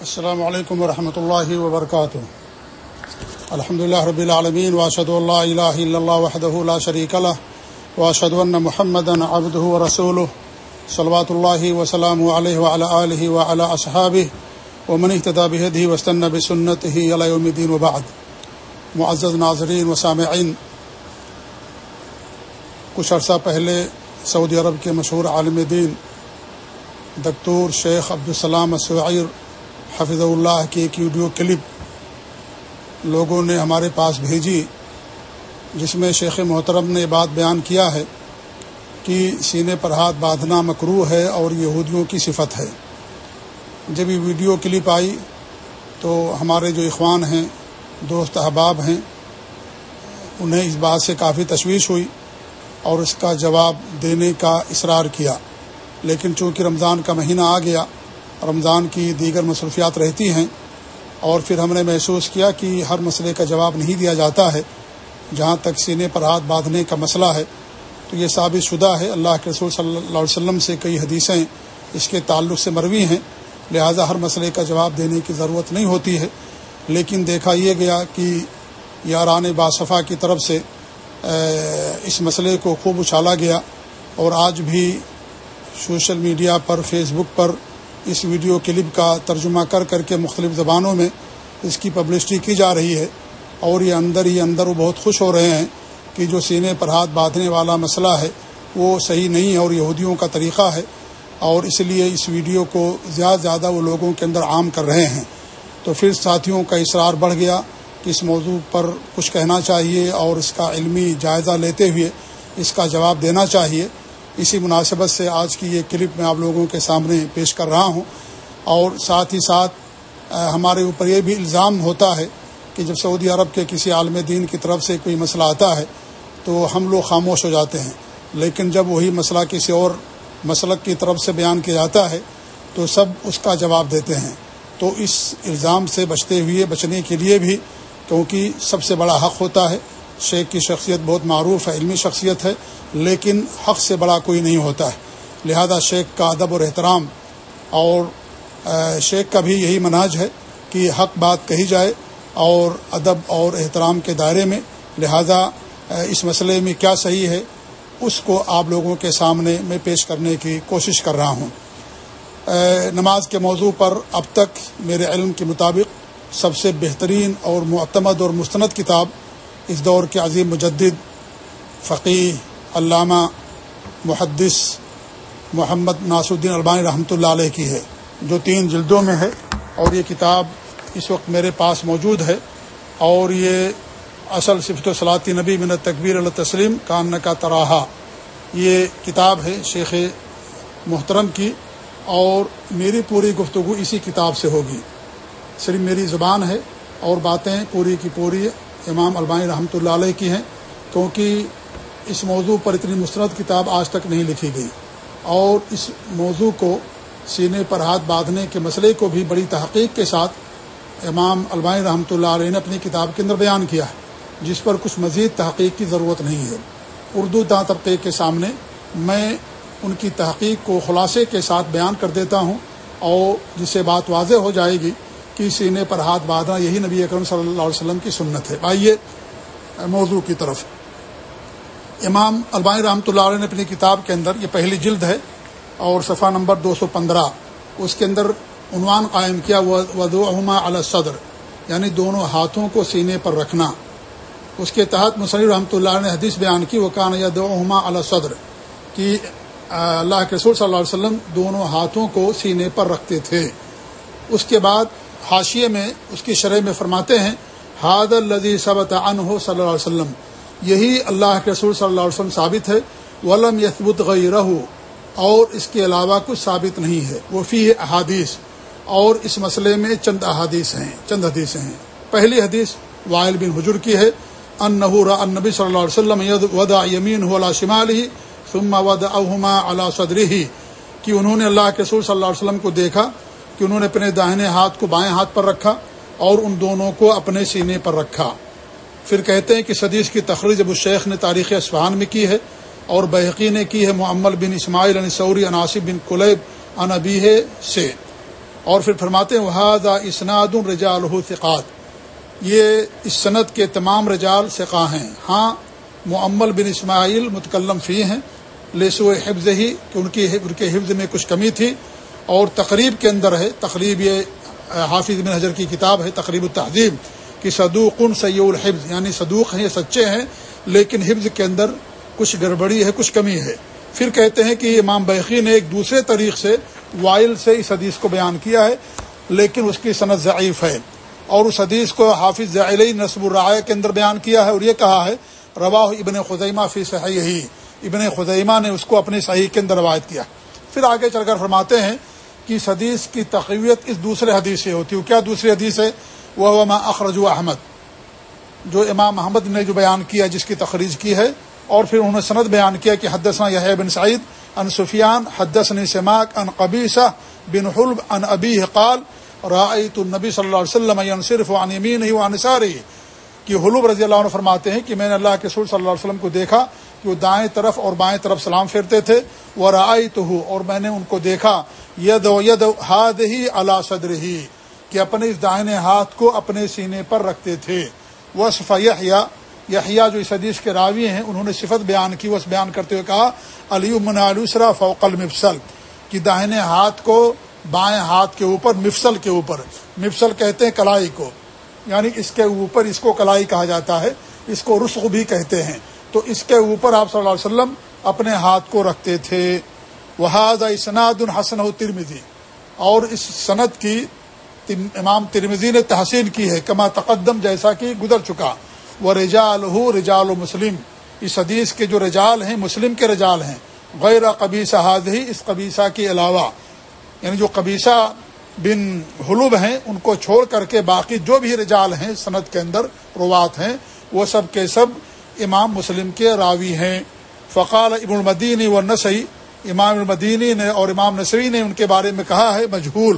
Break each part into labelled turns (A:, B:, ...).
A: السلام علیکم ورحمۃ اللہ وبرکاتہ۔ الحمد لله رب العالمین واشهد ان لا اله الا الله وحده لا شريك له واشهد ان محمدا عبده ورسوله صلوات الله وسلامه عليه وعلى اله وعلى اصحابه ومن اهتدى بهديه واستنى بسنته الى يوم الدين وبعد۔ معزز ناظرین و سامعین، کچھ عرصہ پہلے سعودی عرب کے مشہور عالم دین، دکتور شیخ عبدالسلام السعیر حفظ اللہ کی ایک ویڈیو کلپ لوگوں نے ہمارے پاس بھیجی، جس میں شیخ محترم نے بات بیان کیا ہے کہ سینے پر ہاتھ باندھنا مکرو ہے اور یہودیوں کی صفت ہے۔ جب یہ ویڈیو کلپ آئی تو ہمارے جو اخوان ہیں، دوست احباب ہیں، انہیں اس بات سے کافی تشویش ہوئی اور اس کا جواب دینے کا اصرار کیا۔ لیکن چونکہ رمضان کا مہینہ آ گیا رمضان کی دیگر مصروفیات رہتی ہیں اور پھر ہم نے محسوس کیا کہ ہر مسئلے کا جواب نہیں دیا جاتا ہے، جہاں تک سینے پر ہاتھ باندھنے کا مسئلہ ہے۔ تو یہ ثابت شدہ ہے، اللہ کے رسول صلی اللہ علیہ وسلم سے کئی حدیثیں اس کے تعلق سے مروی ہیں۔ لہذا ہر مسئلے کا جواب دینے کی ضرورت نہیں ہوتی ہے۔ لیکن دیکھا یہ گیا کہ یاران باصفہ کی طرف سے اس مسئلے کو خوب اچھالا گیا۔ اور آج بھی سوشل میڈیا پر، فیس بک پر اس ویڈیو کلپ کا ترجمہ کر کر کے مختلف زبانوں میں اس کی پبلسٹی کی جا رہی ہے اور یہ اندر ہی اندر وہ بہت خوش ہو رہے ہیں کہ جو سینے پر ہاتھ باندھنے والا مسئلہ ہے وہ صحیح نہیں ہے اور یہودیوں کا طریقہ ہے اور اس لیے اس ویڈیو کو زیادہ زیادہ وہ لوگوں کے اندر عام کر رہے ہیں۔ تو پھر ساتھیوں کا اصرار بڑھ گیا کہ اس موضوع پر کچھ کہنا چاہیے اور اس کا علمی جائزہ لیتے ہوئے اس کا جواب دینا چاہیے۔ اسی مناسبت سے آج کی یہ کلپ میں آپ لوگوں کے سامنے پیش کر رہا ہوں اور ساتھ ہی ساتھ ہمارے اوپر یہ بھی الزام ہوتا ہے کہ جب سعودی عرب کے کسی عالم دین کی طرف سے کوئی مسئلہ آتا ہے تو ہم لوگ خاموش ہو جاتے ہیں۔ لیکن جب وہی مسئلہ کسی اور مسلک کی طرف سے بیان کیا جاتا ہے تو سب اس کا جواب دیتے ہیں۔ تو اس الزام سے بچتے ہوئے، بچنے کے لیے بھی، کیونکہ سب سے بڑا حق ہوتا ہے۔ شیخ کی شخصیت بہت معروف ہے، علمی شخصیت ہے، لیکن حق سے بڑا کوئی نہیں ہوتا ہے۔ لہذا شیخ کا ادب اور احترام اور شیخ کا بھی یہی مناج ہے کہ حق بات کہی جائے اور ادب اور احترام کے دائرے میں۔ لہذا اس مسئلے میں کیا صحیح ہے، اس کو آپ لوگوں کے سامنے میں پیش کرنے کی کوشش کر رہا ہوں۔ نماز کے موضوع پر اب تک میرے علم کے مطابق سب سے بہترین اور معتمد اور مستند کتاب اس دور کے عظیم مجدد فقی علامہ، محدث محمد ناصر الدین البانی رحمۃ اللہ علیہ کی ہے، جو تین جلدوں میں ہے اور یہ کتاب اس وقت میرے پاس موجود ہے اور یہ اصل صفت و صلاحی نبی من تقبیر اللہ تسلیم کان کا تراہا۔ یہ کتاب ہے شیخ محترم کی اور میری پوری گفتگو اسی کتاب سے ہوگی۔ صرف میری زبان ہے اور باتیں پوری کی پوری امام البانی رحمۃ اللہ علیہ کی ہیں، کیونکہ اس موضوع پر اتنی مسترد کتاب آج تک نہیں لکھی گئی۔ اور اس موضوع کو سینے پر ہاتھ باندھنے کے مسئلے کو بھی بڑی تحقیق کے ساتھ امام البانی رحمۃ اللہ علیہ نے اپنی کتاب کے اندر بیان کیا ہے، جس پر کچھ مزید تحقیق کی ضرورت نہیں ہے۔ اردو دا طبقے کے سامنے میں ان کی تحقیق کو خلاصے کے ساتھ بیان کر دیتا ہوں اور جس سے بات واضح ہو جائے گی کہ سینے پر ہاتھ باندھنا، یہی نبی اکرم صلی اللہ علیہ وسلم کی سنت ہے۔ آئیے موضوع کی طرف۔ امام البانی رحمۃ اللہ علیہ نے اپنی کتاب کے اندر، یہ پہلی جلد ہے اور صفحہ نمبر دو سو پندرہ، اس کے اندر عنوان قائم کیا ودو علی صدر یعنی دونوں ہاتھوں کو سینے پر رکھنا۔ اس کے تحت مصنف رحمۃ اللہ نے حدیث بیان کی وہ کان یا علی صدر کہ اللہ کے رسول صلی اللہ علیہ وسلم دونوں ہاتھوں کو سینے پر رکھتے تھے۔ اس کے بعد حاشیے میں اس کی شرح میں فرماتے ہیں حاد الدی صبط ان ہو صلی اللہ علیہ وسلم. یہی اللہ کے رسول صلی اللہ علیہ وسلم ثابت ہے، ولم یثبت غیر اور اس کے علاوہ کچھ ثابت نہیں ہے۔ وہ فی احادیث، اور اس مسئلے میں چند احادیث ہیں، چند حدیثیں ہیں۔ پہلی حدیث وائل بن حجر کی ہے ان نحور ان نبی صلی اللہ علیہ وسلم ودا یمین ہو شمال ہی ثم ود احما اللہ صدری ہی کہ انہوں نے اللہ کے رسول صلی اللہ علیہ وسلم کو دیکھا کہ انہوں نے اپنے داہنے ہاتھ کو بائیں ہاتھ پر رکھا اور ان دونوں کو اپنے سینے پر رکھا۔ پھر کہتے ہیں کہ صدیث کی تخریج ابو شیخ نے تاریخ اسفہان میں کی ہے اور بحقی نے کی ہے معمل بن اسماعیل سوری عناصب بن قلیب انبی سے۔ اور پھر فرماتے ہیں وہذا اسناد الرجال ثقات۔ یہ اس صنعت کے تمام رجال سقا ہیں۔ ہاں معمل بن اسماعیل متکلم فی ہیں لیسو حفظ ہی، کہ ان کی ان کے حفظ میں کچھ کمی تھی۔ اور تقریب کے اندر ہے، تقریب یہ حافظ بن حضر کی کتاب ہے، تقریب التہذیب، کہ صدوق سی الحفظ یعنی صدوق ہیں یہ سچے ہیں، لیکن حفظ کے اندر کچھ گڑبڑی ہے، کچھ کمی ہے۔ پھر کہتے ہیں کہ امام بیقی نے ایک دوسرے طریق سے وائل سے اس حدیث کو بیان کیا ہے، لیکن اس کی صنعت ضعیف ہے۔ اور اس حدیث کو حافظ ضعلی نصب الرائے کے اندر بیان کیا ہے اور یہ کہا ہے روا ابن خزیمہ فی صحیح ہی ابن خزیمہ نے اس کو اپنی صحیح کے اندر روایت کیا۔ پھر آگے چل کر فرماتے ہیں کہ اس حدیث کی تقویت اس دوسرے حدیث سے ہوتی ہے۔ کیا دوسری حدیث ہے؟ وہ اخرج احمد جو امام محمد نے جو بیان کیا، جس کی تخریج کی ہے، اور پھر انہوں نے سند بیان کیا کہ حدثنا یہ بن سعید ان سفیان، حدثنی سماک ان قبیصہ بن حلب ان ابی قال رایت النبی صلی اللہ علیہ وسلم صرف عن یمین ہی انصاری کہ حلوب رضی اللہ عنہ فرماتے ہیں کہ میں نے اللہ کے سور صلی اللہ علیہ وسلم کو دیکھا کہ وہ دائیں طرف اور بائیں طرف سلام پھیرتے تھے وہ رائے تو اور میں نے ان کو دیکھا ید و ید ہاد ہی اللہ صدر ہی کہ اپنے اس دائیں ہاتھ کو اپنے سینے پر رکھتے تھے۔ وہ صفیہ یحییٰ جو اس حدیث کے راوی ہیں، انہوں نے صفت بیان کی وہ بیان کرتے ہوئے کہا علی من علوسرا فوق المفصل، کہ داہنے ہاتھ کو بائیں ہاتھ کے اوپر، مفصل کے اوپر۔ مفصل کہتے ہیں کلائی کو یعنی اس کے اوپر اس کو کلائی کہا جاتا ہے، اس کو رسخ بھی کہتے ہیں۔ تو اس کے اوپر آپ صلی اللہ علیہ وسلم اپنے ہاتھ کو رکھتے تھے۔ وحاظ اسناد الحسن و ترمزی اور اس صنعت کی امام ترمزی نے تحسین کی ہے، کما تقدم جیسا کہ گزر چکا۔ وہ رجال ہو رجال و مسلم۔ اس حدیث کے جو رجال ہیں، مسلم کے رجال ہیں۔ غیر قبیصہ حاض ہی اس قبیصہ کے علاوہ۔ یعنی جو قبیصہ بن حلوب ہیں، ان کو چھوڑ کر کے باقی جو بھی رجال ہیں صنعت کے اندر روات ہیں، وہ سب کے سب امام مسلم کے راوی ہیں۔ فقال ابن المدینی و نسعی امام المدینی نے اور امام نسری نے ان کے بارے میں کہا ہے، مجہول،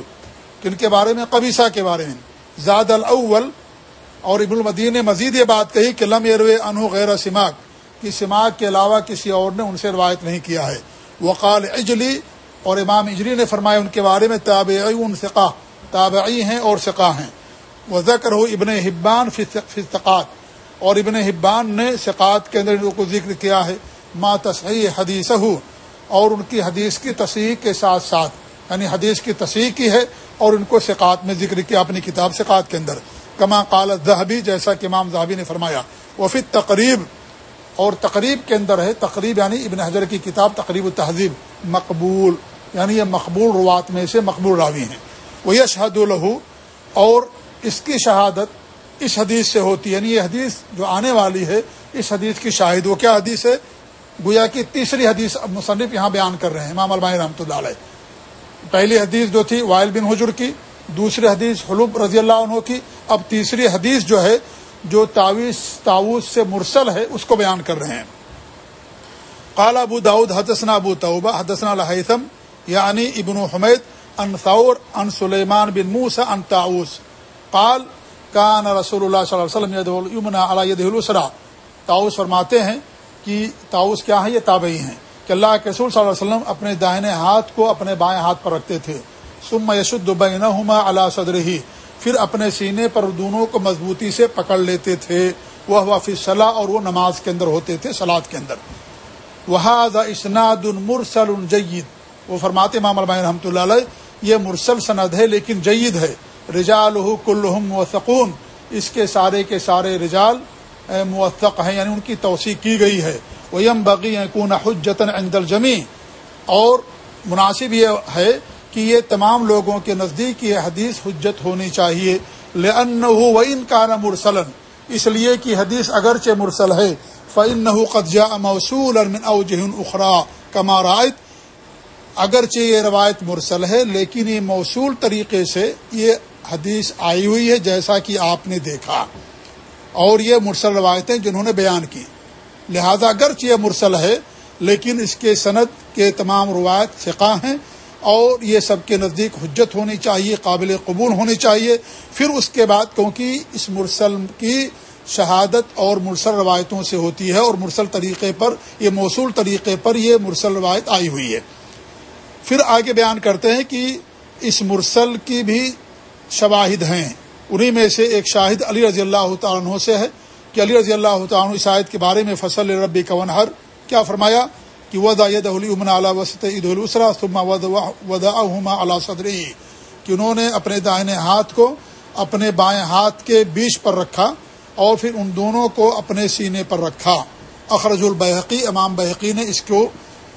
A: کہ ان کے بارے میں قبیصہ کے بارے میں۔ زاد الاول، اور ابن المدین نے مزید یہ بات کہی کہ لم ارو انو غیر سماق کی سماق کے علاوہ کسی اور نے ان سے روایت نہیں کیا ہے۔ وقال اجلی اور امام اجری نے فرمایا ان کے بارے میں تابعی سقا تابعی ہیں اور سقا ہیں۔ وہ ذکر ہو ابن حبان فستقات اور ابن حبان نے سقات کے اندر کو ذکر کیا ہے، ما تصحیح حدیث ہو اور ان کی حدیث کی تصحیح کے ساتھ ساتھ یعنی حدیث کی تصحیح کی ہے اور ان کو سقات میں ذکر کیا اپنی کتاب سقات کے اندر۔ کما قال ذہبی جیسا کہ امام ذہبی نے فرمایا وہ پھر تقریب اور تقریب کے اندر ہے، تقریب یعنی ابن حضر کی کتاب تقریب التہذیب، مقبول یعنی یہ مقبول روات میں سے مقبول راوی ہیں۔ وہ یہ شہد الہو اور اس کی شہادت اس حدیث سے ہوتی ہے یعنی یہ حدیث جو آنے والی ہے، اس حدیث کی شاہد وہ کیا حدیث ہے؟ گویا کی تیسری حدیث مصنف یہاں بیان کر رہے ہیں، امام البانی رحمۃ اللہ علیہ۔ پہلی حدیث جو تھی، وائل بن حجر کی، دوسری حدیث حلوب رضی اللہ عنہ کی۔ اب تیسری حدیث جو ہے، جو تعویذ تاؤس سے مرسل ہے، اس کو بیان کر رہے ہیں۔ قال ابو داود حدثنا ابو توبہ، حدثنا الحیثم یعنی ابن حمید ان ثور ان سلیمان بن موسا ان تاؤس قال کان رسول اللہ صلی اللہ علیہ وسلم یمنا علی السرا تاؤس فرماتے ہیں کہ تاؤس کیا ہے یہ تابعی ہیں۔ کہ اللہ کے رسول صلی اللہ علیہ وسلم اپنے داہنے ہاتھ کو اپنے بائیں ہاتھ پر رکھتے تھے۔ سم یشد بینہما علی صدرہ پھر اپنے سینے پر دونوں کو مضبوطی سے پکڑ لیتے تھے۔ وہ وافی صلاح اور وہ نماز کے اندر ہوتے تھے سلاد کے اندر۔ وہ اسناد المرسل جید۔ وہ فرماتے امام علماء رحمۃ اللہ علیہ، یہ مرسل سند ہے لیکن جید ہے۔ رجال کلحم موثقون، اس کے سارے کے سارے رجال موثق ہیں یعنی ان کی توسیع کی گئی ہے۔ ویم بقی کون حجتن عند الجمی اور مناسب یہ ہے کہ یہ تمام لوگوں کے نزدیک یہ حدیث حجت ہونی چاہیے۔ لن و ان کا نہ مرسلن اس لیے کہ حدیث اگرچہ مرسل ہے فعن نہ قدجہ موصول اوجہن اخرا کما رائت اگرچہ یہ روایت مرسل ہے، لیکن یہ موصول طریقے سے یہ حدیث آئی ہوئی ہے جیسا کہ آپ نے دیکھا۔ اور یہ مرسل روایتیں جنہوں نے بیان کی۔ لہذا اگرچہ یہ مرسل ہے، لیکن اس کے صنعت کے تمام روایت فقہ ہیں اور یہ سب کے نزدیک حجت ہونی چاہیے، قابل قبول ہونی چاہیے۔ پھر اس کے بعد کیونکہ اس مرسل کی شہادت اور مرسل روایتوں سے ہوتی ہے اور مرسل طریقے پر، یہ موصول طریقے پر یہ مرسل روایت آئی ہوئی ہے۔ پھر آگے بیان کرتے ہیں کہ اس مرسل کی بھی شواہد ہیں۔ انہی میں سے ایک شاہد علی رضی اللہ تعالیٰ عنہ سے ہے کہ علی رضی اللہ تعالیٰ شاہد کے بارے میں فصل ربی ونہر کیا فرمایا کہ ودا ید علی امن اعلیٰ وسط عید الاسرا ثما ودا علیٰ صدری کہ انہوں نے اپنے دائیں ہاتھ کو اپنے بائیں ہاتھ کے بیچ پر رکھا اور پھر ان دونوں کو اپنے سینے پر رکھا۔ اخرج البحقی امام بحقی نے اس کو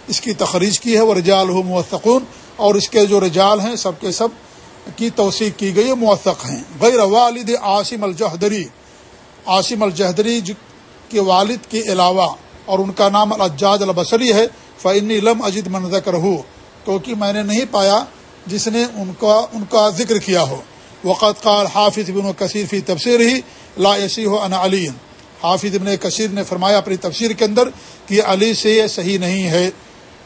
A: اس کی تخریج کی ہے۔ وہ رجال ہو موثقون اور اس کے جو رجال ہیں، سب کے سب کی توثیق کی گئی موثق ہیں۔ غیر والد عاصم الجہدری۔ عاصم الجہدری کے والد کے علاوہ اور ان کا نام الجاج البصری ہے فعن لم اجد منظر ہو کیونکہ میں نے نہیں پایا جس نے ان کا ان کا ذکر کیا ہو۔ وقت قال حافظ بن و کثیر فی تفسیر ہی لا یسی ہو ان علی حافظ ابن کثیر نے فرمایا اپنی تفسیر کے اندر کہ علی سے یہ صحیح نہیں ہے۔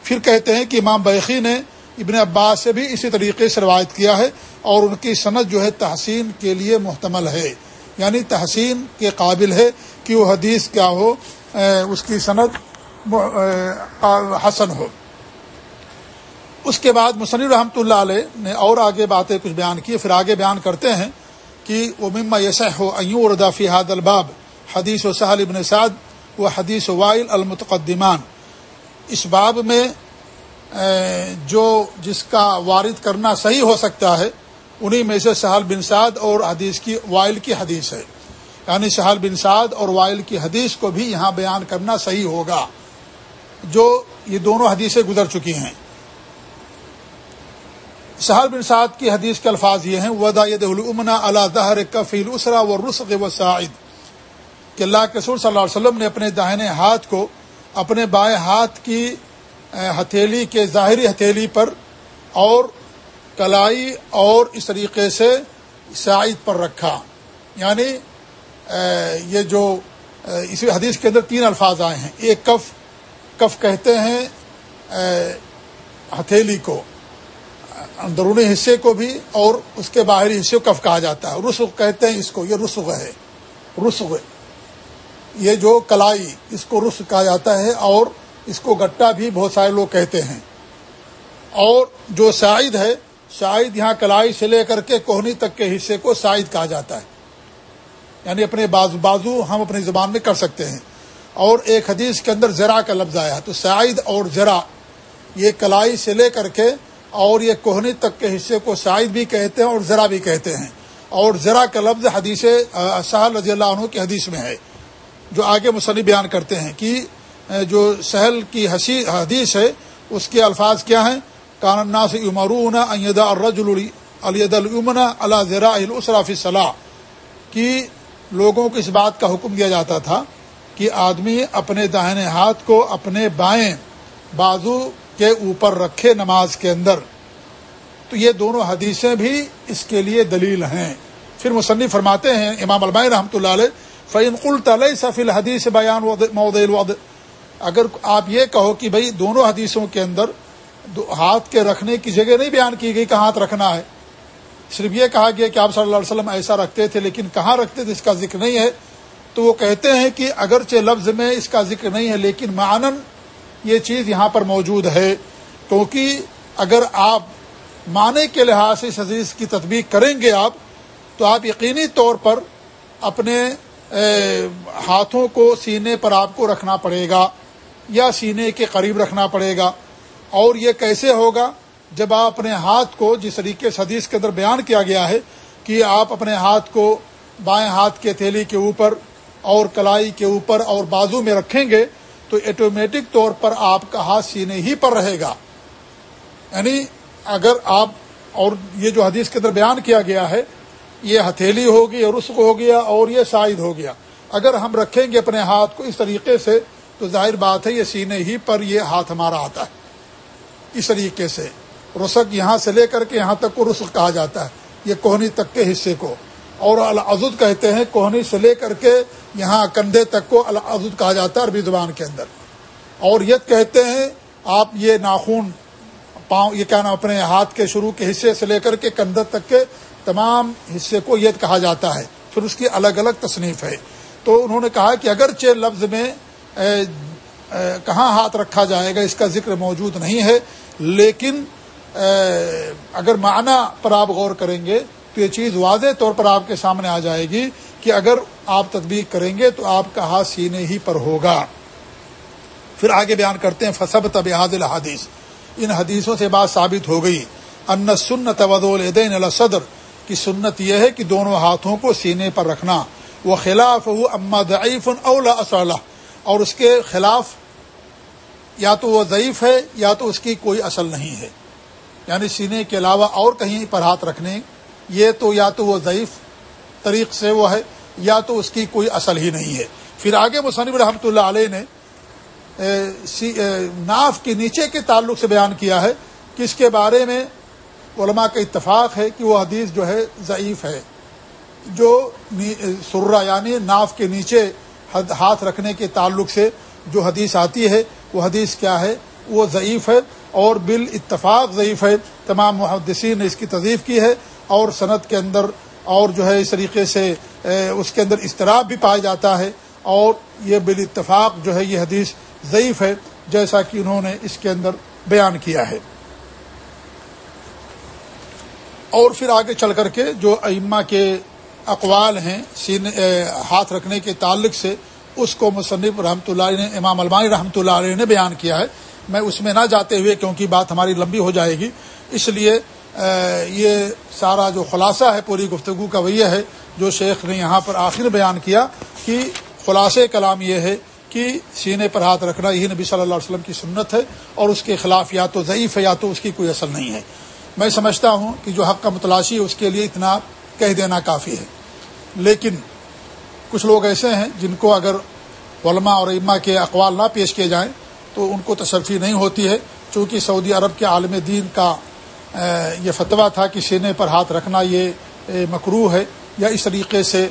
A: پھر کہتے ہیں کہ امام بیخی نے ابن عباس سے بھی اسی طریقے سے روایت کیا ہے اور ان کی صنعت جو ہے تحسین کے لیے محتمل ہے۔ یعنی تحسین کے قابل ہے کہ وہ حدیث کیا ہو اس کی صنعت حسن ہو۔ اس کے بعد مصنف رحمۃ اللہ علیہ نے اور آگے باتیں کچھ بیان کی، پھر آگے بیان کرتے ہیں کہ وہ مما یس ہو ایوں اردافی حاد الباب، حدیث و سہل ابن سعد و حدیث وائل المتقدمان۔ اس باب میں جو جس کا وارد کرنا صحیح ہو سکتا ہے، انہی میں سے سہل بن سعد اور حدیث کی، وائل کی حدیث ہے۔ یعنی سہل بن سعد اور وائل کی حدیث کو بھی یہاں بیان کرنا صحیح ہوگا۔ جو یہ دونوں حدیثیں گزر چکی ہیں۔ سہل بن سعد کی حدیث کے الفاظ یہ ہیں، ودا العمنا اللہ دہر کفیل اسرا و رسق و سعید کہ اللہ کے سور صلی اللہ علیہ وسلم نے اپنے داہنے ہاتھ کو اپنے بائیں ہاتھ کی ہتھیلی کے ظاہری ہتھیلی پر اور کلائی اور اس طریقے سے سعید پر رکھا۔ یعنی یہ جو اسی حدیث کے اندر تین الفاظ آئے ہیں۔ ایک کف کف کہتے ہیں ہتھیلی کو، اندرونی حصے کو بھی اور اس کے باہری حصے کو کف کہا جاتا ہے۔ رسغ کہتے ہیں اس کو، یہ رسغ ہے۔ رسغ، یہ جو کلائی، اس کو رسغ کہا جاتا ہے اور اس کو گٹا بھی بہت سارے لوگ کہتے ہیں۔ اور جو شاہد ہے شاہد یہاں کلائی سے لے کر کے کوہنی تک کے حصے کو شاہد کہا جاتا ہے۔ یعنی اپنے بازو بازو ہم اپنی زبان میں کر سکتے ہیں۔ اور ایک حدیث کے اندر ذرا کا لفظ آیا، تو شاہد اور ذرا یہ کلائی سے لے کر کے اور یہ کوہنی تک کے حصے کو شاہد بھی کہتے ہیں اور ذرا بھی کہتے ہیں۔ اور ذرا کا لفظ حدیث سہل رضی اللہ عنہ کی حدیث میں ہے، جو آگے مصنف بیان کرتے ہیں کہ جو سہل کی حدیث ہے، اس کے الفاظ کیا ہیں؟ کاننا سے عمرون الرج الید المنا اللہ ذرا الصراف صلاح کی لوگوں کو اس بات کا حکم دیا جاتا تھا کہ آدمی اپنے داہنے ہاتھ کو اپنے بائیں بازو کے اوپر رکھے نماز کے اندر۔ تو یہ دونوں حدیثیں بھی اس کے لیے دلیل ہیں۔ پھر مصنف فرماتے ہیں، امام المائی رحمۃ اللہ علیہ فعین الطلع سفیل حدیث بیان مود الود اگر آپ یہ کہو کہ بھائی دونوں حدیثوں کے اندر ہاتھ کے رکھنے کی جگہ نہیں بیان کی گئی کہ ہاتھ رکھنا ہے، صرف یہ کہا گیا کہ آپ صلی اللہ علیہ وسلم ایسا رکھتے تھے، لیکن کہاں رکھتے تھے اس کا ذکر نہیں ہے۔ تو وہ کہتے ہیں کہ اگرچہ لفظ میں اس کا ذکر نہیں ہے، لیکن معنن یہ چیز یہاں پر موجود ہے۔ کیونکہ اگر آپ معنی کے لحاظ سے اس حدیث کی تدبیق کریں گے آپ، تو آپ یقینی طور پر اپنے ہاتھوں کو سینے پر آپ کو رکھنا پڑے گا۔ یا سینے کے قریب رکھنا پڑے گا۔ اور یہ کیسے ہوگا؟ جب آپ اپنے ہاتھ کو جس طریقے سے حدیث کے اندر بیان کیا گیا ہے کہ آپ اپنے ہاتھ کو بائیں ہاتھ کے تھیلی کے اوپر اور کلائی کے اوپر اور بازو میں رکھیں گے تو ایٹومیٹک طور پر آپ کا ہاتھ سینے ہی پر رہے گا۔ یعنی اگر آپ اور یہ جو حدیث کے اندر بیان کیا گیا ہے، یہ ہتھیلی ہوگی اور رسق ہو گیا اور یہ شاہد ہو گیا۔ اگر ہم رکھیں گے اپنے ہاتھ کو اس طریقے سے تو ظاہر بات ہے یہ سینے ہی پر یہ ہاتھ ہمارا آتا ہے۔ اس طریقے سے رسک یہاں سے لے کر کے یہاں تک کو رسک کہا جاتا ہے۔ یہ کوہنی تک کے حصے کو۔ اور العزد کہتے ہیں کوہنی سے لے کر کے یہاں کندھے تک کو العزد کہا جاتا ہے عربی زبان کے اندر۔ اور ید کہتے ہیں آپ یہ ناخون، پاؤں، یہ کیا نام اپنے ہاتھ کے شروع کے حصے سے لے کر کے کندھے تک کے تمام حصے کو ید کہا جاتا ہے۔ پھر اس کی الگ الگ تصنیف ہے۔ تو انہوں نے کہا کہ اگرچہ لفظ میں کہاں ہاتھ رکھا جائے گا، اس کا ذکر موجود نہیں ہے، لیکن اگر معنی پر آپ غور کریں گے، تو یہ چیز واضح طور پر آپ کے سامنے آ جائے گی کہ اگر آپ تدبیق کریں گے تو آپ کا ہاتھ سینے ہی پر ہوگا۔ پھر آگے بیان کرتے ہیں فصب طب الحادیث ان حدیثوں سے بات ثابت ہو گئی۔ ان سنت ودین صدر کی سنت یہ ہے کہ دونوں ہاتھوں کو سینے پر رکھنا۔ وہ خلاف ہو اما ضعیف اولا اور اس کے خلاف یا تو وہ ضعیف ہے یا تو اس کی کوئی اصل نہیں ہے۔ یعنی سینے کے علاوہ اور کہیں پر ہاتھ رکھنے، یہ تو یا تو وہ ضعیف طریق سے وہ ہے یا تو اس کی کوئی اصل ہی نہیں ہے۔ پھر آگے مصنف رحمۃ اللہ علیہ نے ناف کے نیچے کے تعلق سے بیان کیا ہے کہ اس کے بارے میں علماء کا اتفاق ہے کہ وہ حدیث جو ہے ضعیف ہے۔ جو سرا یعنی ناف کے نیچے ہاتھ رکھنے کے تعلق سے جو حدیث آتی ہے، وہ حدیث کیا ہے؟ وہ ضعیف ہے اور بال اتفاق ضعیف ہے۔ تمام محدثین نے اس کی تضیف کی ہے اور صنعت کے اندر اور جو ہے اس طریقے سے اس کے اندر اضطراب بھی پایا جاتا ہے اور یہ بال اتفاق جو ہے، یہ حدیث ضعیف ہے جیسا کہ انہوں نے اس کے اندر بیان کیا ہے۔ اور پھر آگے چل کر کے جو ائمہ کے اقوال ہیں سینے ہاتھ رکھنے کے تعلق سے اس کو مصنف رحمۃ اللہ نے، امام المانی رحمۃ اللہ علیہ نے بیان کیا ہے۔ میں اس میں نہ جاتے ہوئے کیونکہ بات ہماری لمبی ہو جائے گی۔ اس لیے یہ سارا جو خلاصہ ہے پوری گفتگو کا وہ یہ ہے، جو شیخ نے یہاں پر آخر بیان کیا کہ خلاصے کلام یہ ہے کہ سینے پر ہاتھ رکھنا یہ نبی صلی اللہ علیہ وسلم کی سنت ہے اور اس کے خلاف یا تو ضعیف ہے یا تو اس کی کوئی اثر نہیں ہے۔ میں سمجھتا ہوں کہ جو حق کا متلاشی ہے، اس کے لیے اتنا کہہ دینا کافی ہے۔ لیکن کچھ لوگ ایسے ہیں جن کو اگر علماء اور اما کے اقوال نہ پیش کیے جائیں تو ان کو تشفی نہیں ہوتی ہے۔ چونکہ سعودی عرب کے عالم دین کا یہ فتویٰ تھا کہ سینے پر ہاتھ رکھنا یہ مکرو ہے یا اس طریقے سے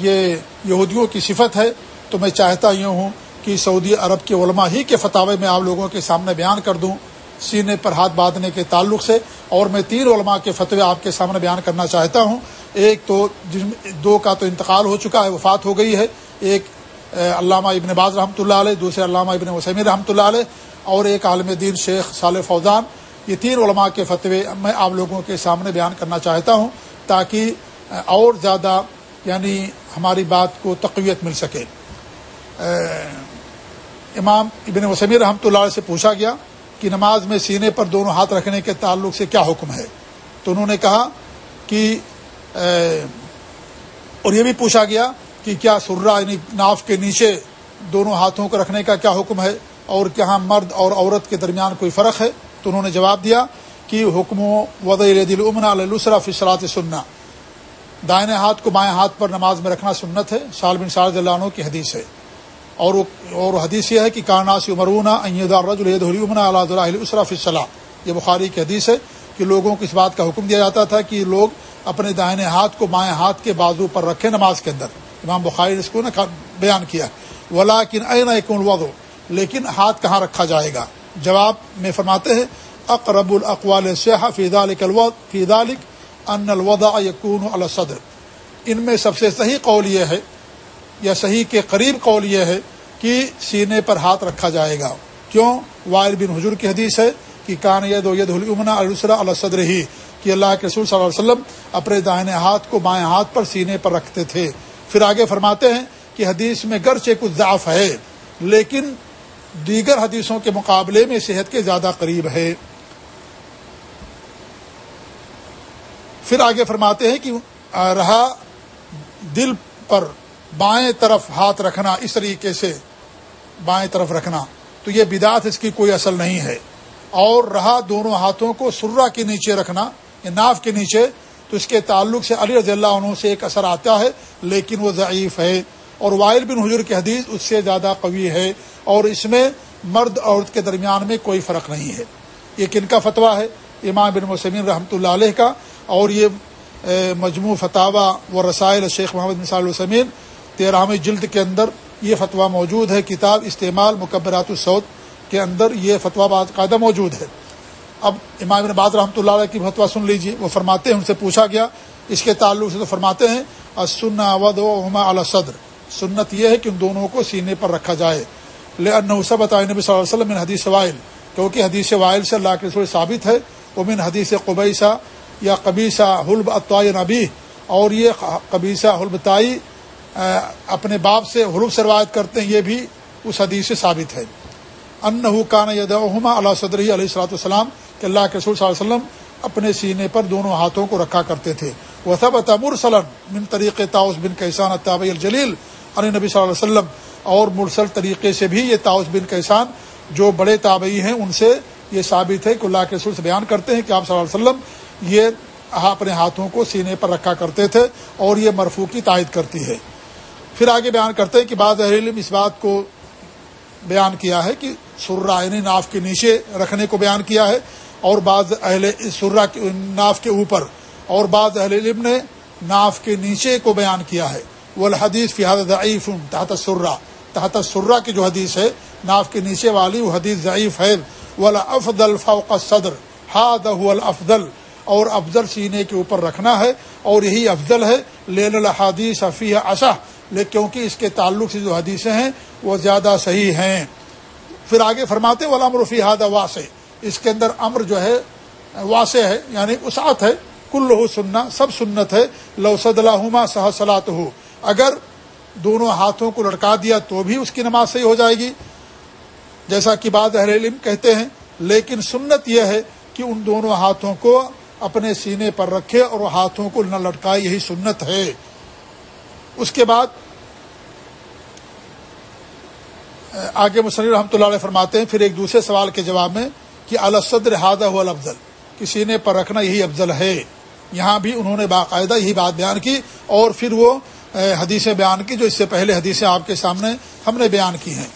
A: یہ یہودیوں کی صفت ہے۔ تو میں چاہتا یہ ہوں کہ سعودی عرب کے علماء ہی کے فتوے میں آپ لوگوں کے سامنے بیان کر دوں۔ سینے پر ہاتھ باندھنے کے تعلق سے اور میں تین علماء کے فتوے آپ کے سامنے بیان کرنا چاہتا ہوں۔ ایک تو جن دو کا تو انتقال ہو چکا ہے، وفات ہو گئی ہے۔ ایک علامہ ابن باز رحمۃ اللہ علیہ، دوسرے علامہ ابن وسیم رحمۃ اللہ علیہ، اور ایک عالم دین شیخ صالح فوزان۔ یہ تین علماء کے فتوے میں آپ لوگوں کے سامنے بیان کرنا چاہتا ہوں تاکہ اور زیادہ یعنی ہماری بات کو تقویت مل سکے۔ امام ابن وسمی رحمۃ اللہ علیہ سے پوچھا گیا کہ نماز میں سینے پر دونوں ہاتھ رکھنے کے تعلق سے کیا حکم ہے؟ تو انہوں نے کہا کہ اور یہ بھی پوچھا گیا کہ کیا سرا یعنی ناف کے نیچے دونوں ہاتھوں کو رکھنے کا کیا حکم ہے اور کیا مرد اور عورت کے درمیان کوئی فرق ہے؟ تو انہوں نے جواب دیا کہ حکم و دل امن السرا فصرات سننا دائیں ہاتھ کو بائیں ہاتھ پر نماز میں رکھنا سنت ہے سال بن سال عنہ کی حدیث ہے۔ اور اور حدیث یہ ہے کہ کاناسی عمرون امنا اللہ اسرا فصلاح یہ بخاری کی حدیث ہے کہ لوگوں کو اس بات کا حکم دیا جاتا تھا کہ لوگ اپنے دائیں ہاتھ کو بائیں ہاتھ کے بازو پر رکھیں نماز کے اندر۔ امام بخاری نے اس کو بیان کیا۔ ولا کن اے لیکن ہاتھ کہاں رکھا جائے گا؟ جواب میں فرماتے ہیں، اقرب الاقوال سیاح فیض فیض ان الودا یقون الصدر۔ ان میں سب سے صحیح قول یہ ہے یا صحیح کے قریب قول یہ ہے کہ سینے پر ہاتھ رکھا جائے گا۔ کیوں؟ وائل بن حضور کی حدیث ہے کہ کان ید و ید المنا السرا الصدر ہی کہ اللہ کے رسول صلی اللہ علیہ وسلم اپنے دائیں ہاتھ کو بائیں ہاتھ پر سینے پر رکھتے تھے۔ پھر آگے فرماتے ہیں کہ حدیث میں گرچہ کچھ ضعف ہے، لیکن دیگر حدیثوں کے مقابلے میں صحت کے زیادہ قریب ہے۔ پھر آگے فرماتے ہیں کہ رہا دل پر بائیں طرف ہاتھ رکھنا اس طریقے سے، بائیں طرف رکھنا، تو یہ بدعت اس کی کوئی اصل نہیں ہے۔ اور رہا دونوں ہاتھوں کو سرا کے نیچے رکھنا یا ناف کے نیچے، تو اس کے تعلق سے علی رضی اللہ عنہ سے ایک اثر آتا ہے، لیکن وہ ضعیف ہے۔ اور وائل بن حجر کی حدیث اس سے زیادہ قوی ہے۔ اور اس میں مرد عورت کے درمیان میں کوئی فرق نہیں ہے۔ یہ کن کا فتویٰ ہے؟ امام بن مسمین رحمۃ اللہ علیہ کا۔ اور یہ مجموع فتح و رسائل شیخ محمد مثال السمین تیرہویں جلد کے اندر یہ فتویٰ موجود ہے، کتاب استعمال مقبرات السعود کے اندر یہ فتویٰ باقاعدہ موجود ہے۔ اب امام باز رحمۃ اللہ علیہ کی فتویٰ سن لیجیے وہ فرماتے ہیں، ان سے پوچھا گیا۔ اس کے تعلق سے تو فرماتے ہیں ود و عما صدر سنت یہ ہے کہ ان دونوں کو سینے پر رکھا جائے۔ نبی صلی اللہ علیہ وسلم حدیث وائل، کیونکہ حدیث وائل سے اللہ کے رسول ثابت ہے۔ امن حدیث قبیسہ یا قبیصہ حلب اطوائے نبی، اور یہ قبیصہ حلبتائی اپنے باپ سے حلب سے روایت کرتے ہیں، یہ بھی اس حدیث سے ثابت ہے۔ ان پھر آگے بیان کرتے ہیں کہ بعض علم اس بات کو بیان کیا ہے کہ سرا یعنی ناف کے نیچے رکھنے کو بیان کیا ہے اور بعض اہل سرا ناف کے اوپر اور بعض اہل علم نے ناف کے نیچے کو بیان کیا ہے۔ وہ الحدیث فیاد ضعیف، تحت سرا تحت سرا کی جو حدیث ہے، ناف کے نیچے والی وہ حدیث ضعیف ہے۔ ولا فوق صدر ہاد الافضل اور افضل سینے کے اوپر رکھنا ہے اور یہی افضل ہے۔ لین الحادیث افیہ اشہ لیکن کیونکہ اس کے تعلق سے جو حدیثیں ہیں، وہ زیادہ صحیح ہیں۔ پھر آگے فرماتے غلام رفیع ہاد واسع۔ اس کے اندر امر جو ہے، واسع ہے یعنی اسعت ہے۔ کل لہو سننا سب سنت ہے۔ لوسد اللہ سہ سلاۃ ہو اگر دونوں ہاتھوں کو لڑکا دیا تو بھی اس کی نماز صحیح ہو جائے گی۔ جیسا کہ بعض اہل علم کہتے ہیں، لیکن سنت یہ ہے کہ ان دونوں ہاتھوں کو اپنے سینے پر رکھے اور ہاتھوں کو نہ لٹکائے، یہی سنت ہے۔ اس کے بعد آگے مصنف رحمۃ اللہ علیہ فرماتے ہیں، پھر ایک دوسرے سوال کے جواب میں کہ الصدر ہادہ الافضل کہ سینے پر رکھنا یہی افضل ہے۔ یہاں بھی انہوں نے باقاعدہ یہی بات بیان کی اور پھر وہ حدیثیں بیان کی جو اس سے پہلے حدیثیں آپ کے سامنے ہم نے بیان کی ہیں۔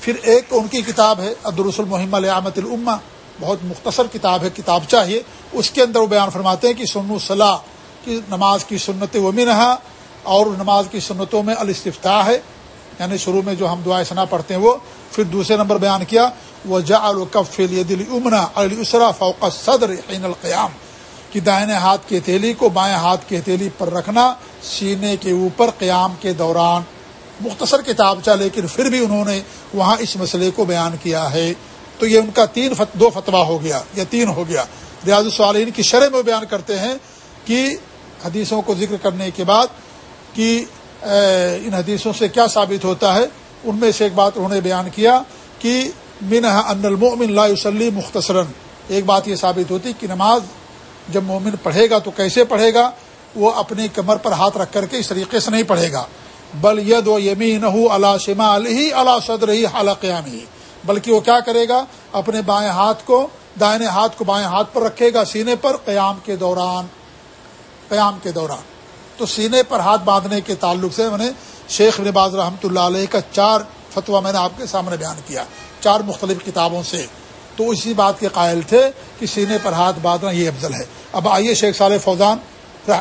A: پھر ایک ان کی کتاب ہے عبدالرس المحم العامت العما بہت مختصر کتاب ہے، کتاب چاہیے۔ اس کے اندر وہ بیان فرماتے ہیں کہ سن صلاح کی نماز کی سنت ومن اور نماز کی سنتوں میں الاستفتاح ہے۔ یعنی شروع میں جو ہم دعائیں سنا پڑھتے ہیں وہ، پھر دوسرے نمبر بیان کیا وہ جا الکف دل امنا السرا فوق صدر عین القیام کہ دائنے ہاتھ کی ہتھیلی کو بائیں ہاتھ کی ہتھیلی پر رکھنا سینے کے اوپر قیام کے دوران۔ مختصر کتاب چاہ لیکن پھر بھی انہوں نے وہاں اس مسئلے کو بیان کیا ہے۔ تو یہ ان کا تین فت، دو فتویٰ ہو گیا، یا تین ہو گیا۔ ریاض الصالحین کی شرح میں بیان کرتے ہیں کہ حدیثوں کو ذکر کرنے کے بعد کہ ان حدیثوں سے کیا ثابت ہوتا ہے؟ ان میں سے ایک بات انہوں نے بیان کیا کہ من ان المؤمن لا يصلي مختصرا۔ ایک بات یہ ثابت ہوتی کہ نماز جب مومن پڑھے گا تو کیسے پڑھے گا؟ وہ اپنی کمر پر ہاتھ رکھ کر کے اس طریقے سے نہیں پڑھے گا۔ بل ید و یمین اللہ شما علی اللہ صدر ہی اعلیٰ قیام ہی بلکہ وہ کیا کرے گا؟ اپنے بائیں ہاتھ کو دائیں ہاتھ کو بائیں ہاتھ پر رکھے گا سینے پر قیام کے دوران۔ قیام کے دوران۔ تو سینے پر ہاتھ باندھنے کے تعلق سے میں نے شیخ نباز رحمۃ اللہ علیہ کا چار فتویٰ میں نے آپ کے سامنے بیان کیا، چار مختلف کتابوں سے۔ تو اسی بات کے قائل تھے کہ سینے پر ہاتھ باندھنا یہ افضل ہے۔ اب آئیے شیخ صالح فوزان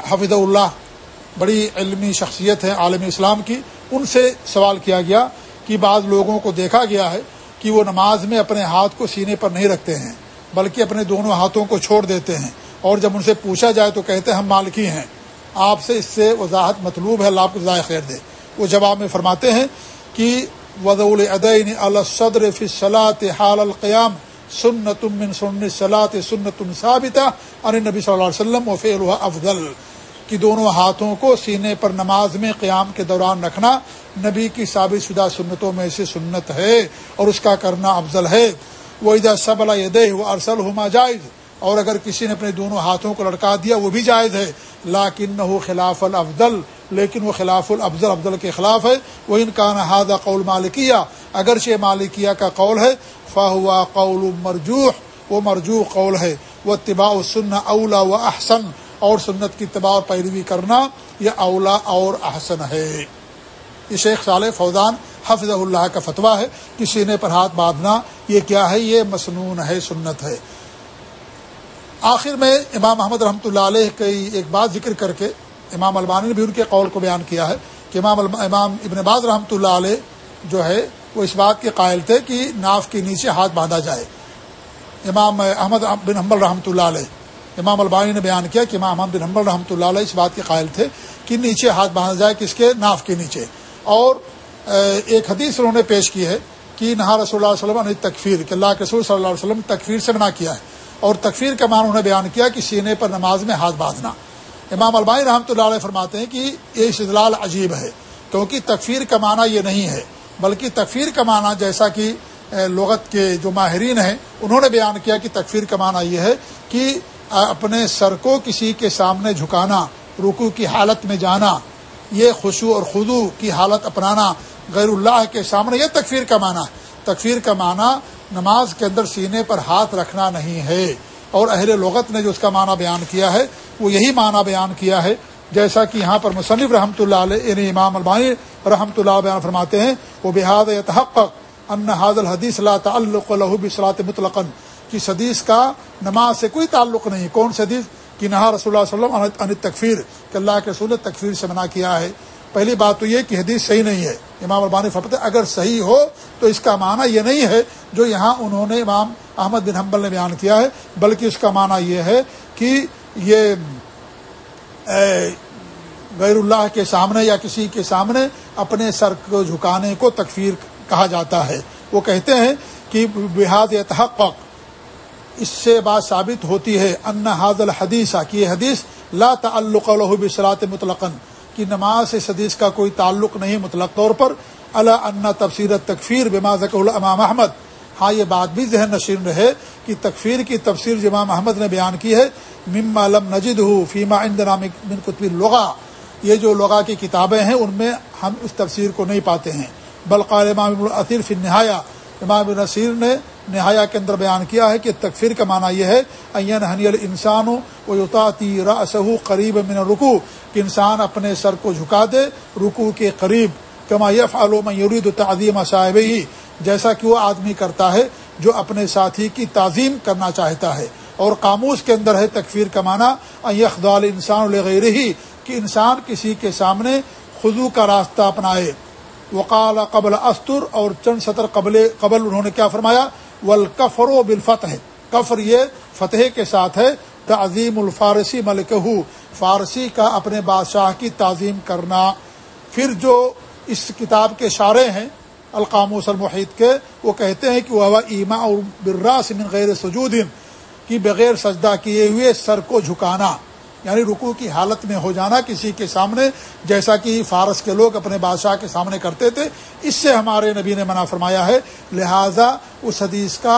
A: حفظ اللہ، بڑی علمی شخصیت ہے عالم اسلام کی، ان سے سوال کیا گیا کہ بعض لوگوں کو دیکھا گیا ہے کہ وہ نماز میں اپنے ہاتھ کو سینے پر نہیں رکھتے ہیں، بلکہ اپنے دونوں ہاتھوں کو چھوڑ دیتے ہیں۔ اور جب ان سے پوچھا جائے تو کہتے ہیں ہم مالکی ہیں۔ آپ سے اس سے وضاحت مطلوب ہے، اللہ کو ضائع خیر دے۔ وہ جواب میں فرماتے ہیں کہ وضول ادین الصدر فی صلاۃ حال القیام سنت من سن صلاۃ سنت ثابتہ ان نبی صلی اللہ علیہ وسلم و فعل افضل کہ دونوں ہاتھوں کو سینے پر نماز میں قیام کے دوران رکھنا نبی کی ثابت شدہ سنتوں میں سے سنت ہے اور اس کا کرنا افضل ہے۔ وہ ادا سب وہ ارسل ہما جائز۔ اور اگر کسی نے اپنے دونوں ہاتھوں کو لڑکا دیا، وہ بھی جائز ہے۔ لاکن نہ خلاف الافضل لیکن وہ خلاف الافضل افضل کے خلاف ہے۔ وہ ان کا نہ قول مالکیہ اگرچہ مالکیہ کا قول ہے فاہوا قول مرجوح، وہ مرجوح قول ہے۔ وہ طباء سن اولا و احسن اور سنت کی اتباع اور پیروی کرنا، یہ اولا اور احسن ہے۔ یہ شیخ صالح فوزان حفظ اللہ کا فتویٰ ہے۔ کہ سینے پر ہاتھ باندھنا، یہ کیا ہے؟ یہ مصنون ہے، سنت ہے۔ آخر میں امام محمد رحمۃ اللہ علیہ کی ایک بات ذکر کر کے امام البانی نے بھی ان کے قول کو بیان کیا ہے کہ امام امام ابن باز رحمۃ اللہ علیہ جو ہے وہ اس بات کے قائل تھے کہ ناف کے نیچے ہاتھ باندھا جائے۔ امام احمد بن حمبل رحمۃ اللہ علیہ امام البانی نے بیان کیا کہ امام احمد بن حمبل رحمۃ اللہ علیہ اس بات کے قائل تھے کہ نیچے ہاتھ باندھا جائے کس کے؟ ناف کے نیچے۔ اور ایک حدیث انہوں نے پیش کی ہے کہ نہا رسول اللہ علیہ وسلم نے تکفیر کہ اللہ کے رسول صلی اللہ علیہ وسلم تکفیر سے منع کیا ہے۔ اور تکفیر کا معنی انہوں نے بیان کیا کہ سینے پر نماز میں ہاتھ باندھنا۔ امام البائی رحمۃ اللہ علیہ فرماتے ہیں کہ یہ استدلال عجیب ہے، کیونکہ تکفیر کا معنی یہ نہیں ہے، بلکہ تکفیر کا معنی جیسا کہ لغت کے جو ماہرین ہیں، انہوں نے بیان کیا کہ تکفیر کا معنی یہ ہے کہ اپنے سر کو کسی کے سامنے جھکانا رکو کی حالت میں جانا، یہ خوشو اور خدو کی حالت اپنانا، غیر اللہ کے سامنے، یہ تکفیر کا معنی ہے۔ تکفیر کا معنی نماز کے اندر سینے پر ہاتھ رکھنا نہیں ہے۔ اور اہل لغت نے جو اس کا معنی بیان کیا ہے، وہ یہی معنی بیان کیا ہے، جیسا کہ یہاں پر مصنف رحمۃ اللہ علیہ یعنی امام البانی رحمۃ اللہ بیان فرماتے ہیں، وہ بحاد تحق ان حاد الحدیث اللہ تعلق بصلاط مطلق کی حدیث کا نماز سے کوئی تعلق نہیں، کون سی حدیث؟ کہ نہا رسول اللہ علیہ وسلم ان تکفیر کہ اللہ کے رسول نے تکفیر سے منع کیا ہے۔ پہلی بات تو یہ کہ حدیث صحیح نہیں ہے۔ امام البانی فرماتے اگر صحیح ہو تو اس کا معنی یہ نہیں ہے جو یہاں انہوں نے امام احمد بن حنبل نے بیان کیا ہے، بلکہ اس کا معنی یہ ہے کہ یہ غیر اللہ کے سامنے یا کسی کے سامنے اپنے سر کو جھکانے کو تکفیر کہا جاتا ہے۔ وہ کہتے ہیں کہ بحاد تحقق اس سے بات ثابت ہوتی ہے، ان حاد الحدیثہ کہ یہ حدیث لا تعلق له بصلاۃ مطلقا۔ کہ نماز سے حدیث کا کوئی تعلق نہیں مطلق طور پر۔ اللہ ان تفسیر تکفیر بما ذکر امام احمد۔ ہاں یہ بات بھی ذہن نشین رہے کہ تکفیر کی تفسیر جو امام احمد نے بیان کی ہے، مما لم نجد ہو فیما اندنام بن لغا یہ جو لغا کی کتابیں ہیں، ان میں ہم اس تفسیر کو نہیں پاتے ہیں۔ بلقال امام العطیر فی نہایا امام نصیر نے نہایا کے اندر بیان کیا ہے کہ تکفیر کا معنی یہ ہے این حنی الانسان و یوتاتی رسح قریب من رکو کہ انسان اپنے سر کو جھکا دے رکو کے قریب، کما یف علوم یورید تعظیم صاحب ہی جیسا کہ وہ آدمی کرتا ہے جو اپنے ساتھی کی تعظیم کرنا چاہتا ہے۔ اور قاموس کے اندر ہے تکفیر کا معنی یخدال انسان الغیر ہی کہ انسان کسی کے سامنے خضو کا راستہ اپنائے۔ وقال قبل استر اور چند سطر قبل قبل انہوں نے کیا فرمایا؟ ولکفر و بالفتح۔ کفر یہ فتح کے ساتھ ہے۔ تعظیم الفارسی ملکہ۔ فارسی کا اپنے بادشاہ کی تعظیم کرنا۔ پھر جو اس کتاب کے شارے ہیں، القاموس المحید کے، وہ کہتے ہیں کہ وہ ایما اور براس من غیر سجودن کی بغیر سجدہ کیے ہوئے سر کو جھکانا۔ یعنی رکو کی حالت میں ہو جانا کسی کے سامنے، جیسا کہ فارس کے لوگ اپنے بادشاہ کے سامنے کرتے تھے، اس سے ہمارے نبی نے منع فرمایا ہے۔ لہذا اس حدیث کا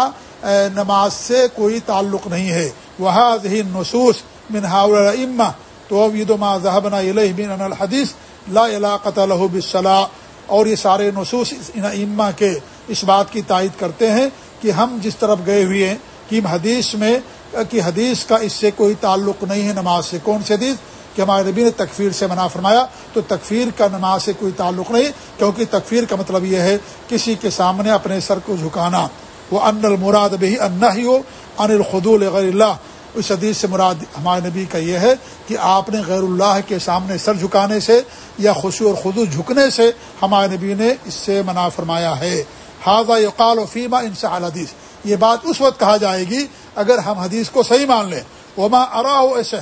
A: نماز سے کوئی تعلق نہیں ہے۔ وہ ذہین نصوص اما تو عید ما ذہبنا بن الحدیث لا علاقۃ الح بصلاح اور یہ سارے نصوص ان اما کے اس بات کی تائید کرتے ہیں کہ ہم جس طرف گئے ہوئے ہیں، کہ حدیث میں کہ حدیث کا اس سے کوئی تعلق نہیں ہے نماز سے۔ کون سی حدیث؟ کہ ہمارے نبی نے تکفیر سے منع فرمایا۔ تو تکفیر کا نماز سے کوئی تعلق نہیں، کیونکہ تکفیر کا مطلب یہ ہے کسی کے سامنے اپنے سر کو جھکانا۔ وہ ان المراد بھی ان ہی ہو ان الخدول غیر اللہ اس حدیث سے مراد ہمارے نبی کا یہ ہے کہ آپ نے غیر اللہ کے سامنے سر جھکانے سے یا خوشی اور خدو جھکنے سے ہمارے نبی نے اس سے منع فرمایا ہے۔ حاضہ یقال و فیما ان سے حدیث یہ بات اس وقت کہا جائے گی اگر ہم حدیث کو صحیح مان لیں وہ ماں ارا ہو ایسے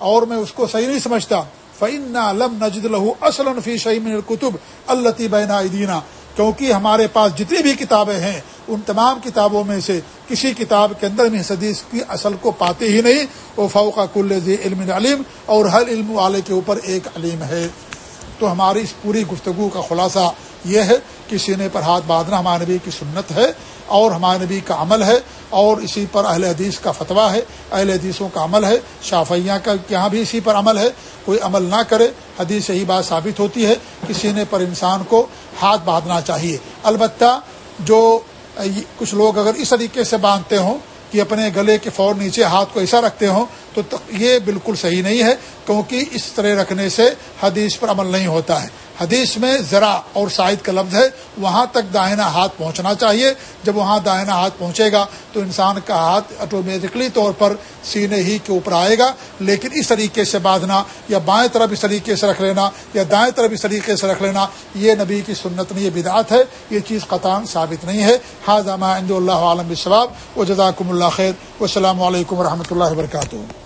A: اور میں اس کو صحیح نہیں سمجھتا فعن لم نجد لہو اصل فی شعیم القتب اللہ بینا دینا کیونکہ ہمارے پاس جتنی بھی کتابیں ہیں، ان تمام کتابوں میں سے کسی کتاب کے اندر میں حدیث کی اصل کو پاتے ہی نہیں، وہ فوقہ کل علم علم اور ہر علم والے کے اوپر ایک علیم ہے۔ تو ہماری اس پوری گفتگو کا خلاصہ یہ ہے کہ سینے پر ہاتھ باندھنا ہمارے نبی کی سنت ہے، اور ہمارے نبی کا عمل ہے۔ اور اسی پر اہل حدیث کا فتویٰ ہے، اہل حدیثوں کا عمل ہے شافیہ کا یہاں بھی اسی پر عمل ہے۔ کوئی عمل نہ کرے، حدیث یہی بات ثابت ہوتی ہے کہ سینے پر انسان کو ہاتھ باندھنا چاہیے۔ البتہ جو کچھ لوگ اگر اس طریقے سے باندھتے ہوں کہ اپنے گلے کے فور نیچے ہاتھ کو ایسا رکھتے ہوں، تو یہ بالکل صحیح نہیں ہے، کیونکہ اس طرح رکھنے سے حدیث پر عمل نہیں ہوتا ہے۔ حدیث میں ذرا اور شاہد کا لفظ ہے، وہاں تک دائنا ہاتھ پہنچنا چاہیے۔ جب وہاں دائنا ہاتھ پہنچے گا تو انسان کا ہاتھ آٹومیٹکلی طور پر سینے ہی کے اوپر آئے گا۔ لیکن اس طریقے سے باندھنا یا بائیں طرف اس طریقے سے رکھ لینا یا دائیں طرف اس طریقے سے رکھ لینا، یہ نبی کی سنت نہیں، یہ بدعت ہے۔ یہ چیز قطان ثابت نہیں ہے۔ حاضہ اللہ عالم ثواب و جزاکم اللہ خیر۔ و السلام علیکم و رحمۃ اللہ وبرکاتہ۔